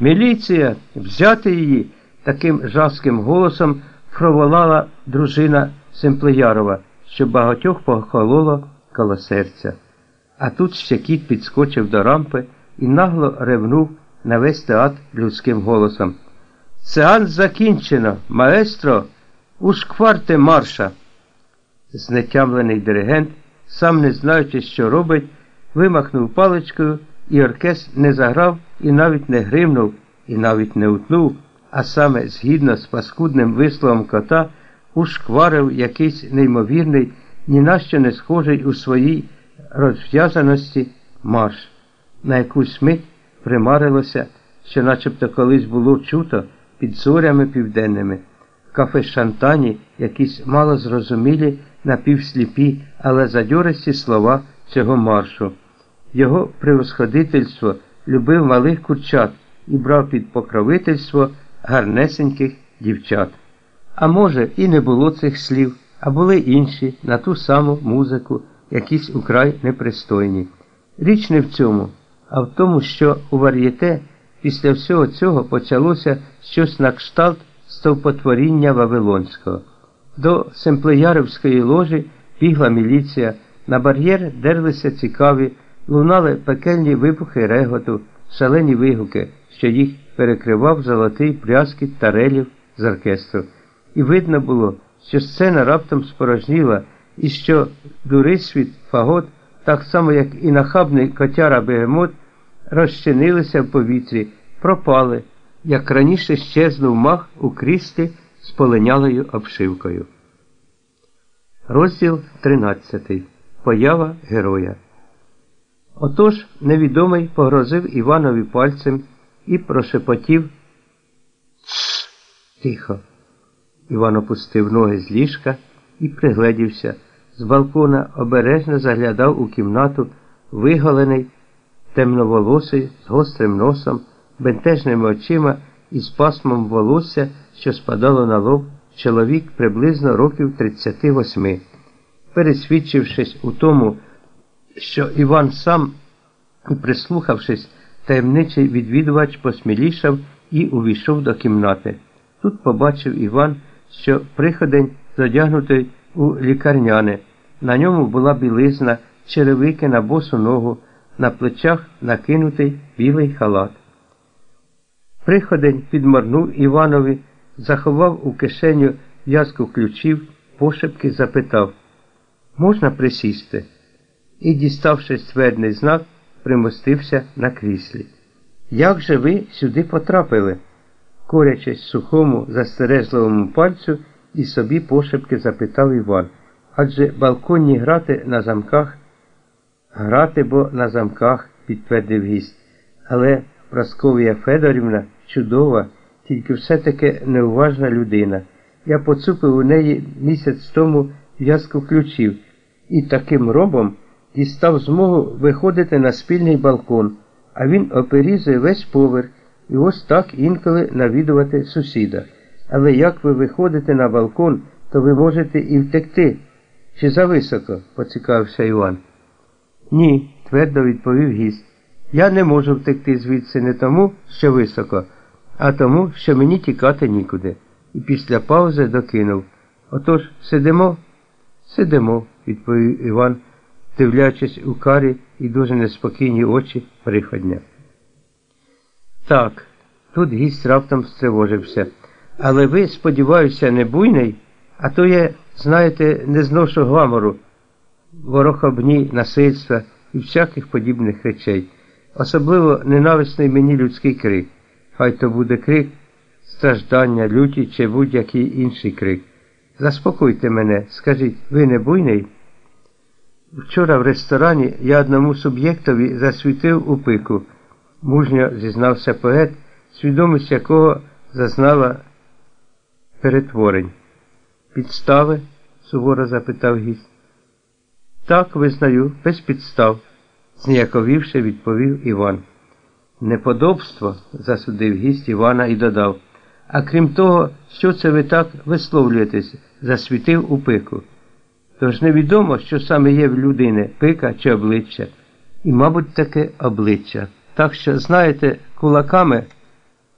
Міліція, взяти її, таким жорстким голосом проволала дружина Семплеярова, що багатьох похололо коло серця. А тут ще кіт підскочив до рампи і нагло ревнув на весь театр людським голосом. Сеанс закінчено, маестро, ушкварте марша. Знетямлений диригент, сам не знаючи, що робить, вимахнув паличкою, і оркестр не заграв і навіть не гримнув, і навіть не утнув, а саме згідно з паскудним висловом кота, ушкварив якийсь неймовірний, ні на що не схожий у своїй розв'язаності марш. На якусь мить примарилося, що начебто колись було чуто під зорями південними. В кафе Шантані якісь малозрозумілі, напівсліпі, але задьористі слова цього маршу. Його превосходительство любив малих курчат і брав під покровительство гарнесеньких дівчат. А може, і не було цих слів, а були інші на ту саму музику, якісь украй непристойні. Річ не в цьому, а в тому, що у вар'єте після всього цього почалося щось на кшталт стовпотворіння Вавилонського. До Семплеярівської ложі бігла міліція, на бар'єр дерлися цікаві, лунали пекельні вибухи реготу, шалені вигуки, що їх перекривав золотий пряскіт тарелів з оркестру. І видно було, що сцена раптом спорожніла, і що дурисвіт, фагот, так само як і нахабний котяра бегемот, розчинилися в повітрі, пропали, як раніше щезнув мах у крісті з полинялою обшивкою. Розділ 13. Поява героя. Отож невідомий погрозив Іванові пальцем і прошепотів. Тихо. Іван опустив ноги з ліжка і пригледівся. З балкона обережно заглядав у кімнату, виголений, темноволосий, з гострим носом, бентежними очима і з пасмом волосся, що спадало на лоб, чоловік приблизно років 38. Пересвідчившись у тому, що Іван сам, прислухавшись, таємничий відвідувач посмілішав і увійшов до кімнати. Тут побачив Іван, що приходень задягнутий у лікарняне. На ньому була білизна, черевики на босу ногу, на плечах накинутий білий халат. Приходень підморнув Іванові, заховав у кишеню в'язку ключів, пошепки запитав Можна присісти? І, діставши ствердний знак, примостився на кріслі. Як же ви сюди потрапили? корячись сухому, застережливому пальцю, і собі пошепки запитав Іван. Адже балконні грати на замках, грати бо на замках, підтвердив гість. Але Прасковія Федорівна чудова, тільки все-таки неуважна людина. Я поцупив у неї місяць тому в'язку ключів і таким робом дістав змогу виходити на спільний балкон, а він оперізує весь поверх і ось так інколи навідувати сусіда. Але як ви виходите на балкон, то ви можете і втекти. Чи зависоко? поцікавився Іван. Ні, твердо відповів гість. Я не можу втекти звідси не тому, що високо, а тому, що мені тікати нікуди. І після паузи докинув. Отож, сидимо? Сидимо, відповів Іван, дивлячись у карі і дуже неспокійні очі приходня. Так, тут гість раптом стривожився. Але ви, сподіваюся, не буйний, а то я, знаєте, не зношу гламору, ворохобні, насильства і всяких подібних речей. Особливо ненависний мені людський крик. Хай то буде крик, страждання, люті чи будь-який інший крик. Заспокойте мене, скажіть, ви не буйний? Вчора в ресторані я одному суб'єктові засвітив у пику, мужньо зізнався поет, свідомість якого зазнала перетворень. Підстави? суворо запитав гість. Так, визнаю, без підстав, зніяковівши, відповів Іван. Неподобство, засудив гість Івана і додав. А крім того, що це ви так висловлюєтесь, засвітив у пику. Тож невідомо, що саме є в людини пика чи обличчя, і, мабуть, таке обличчя. Так що, знаєте, кулаками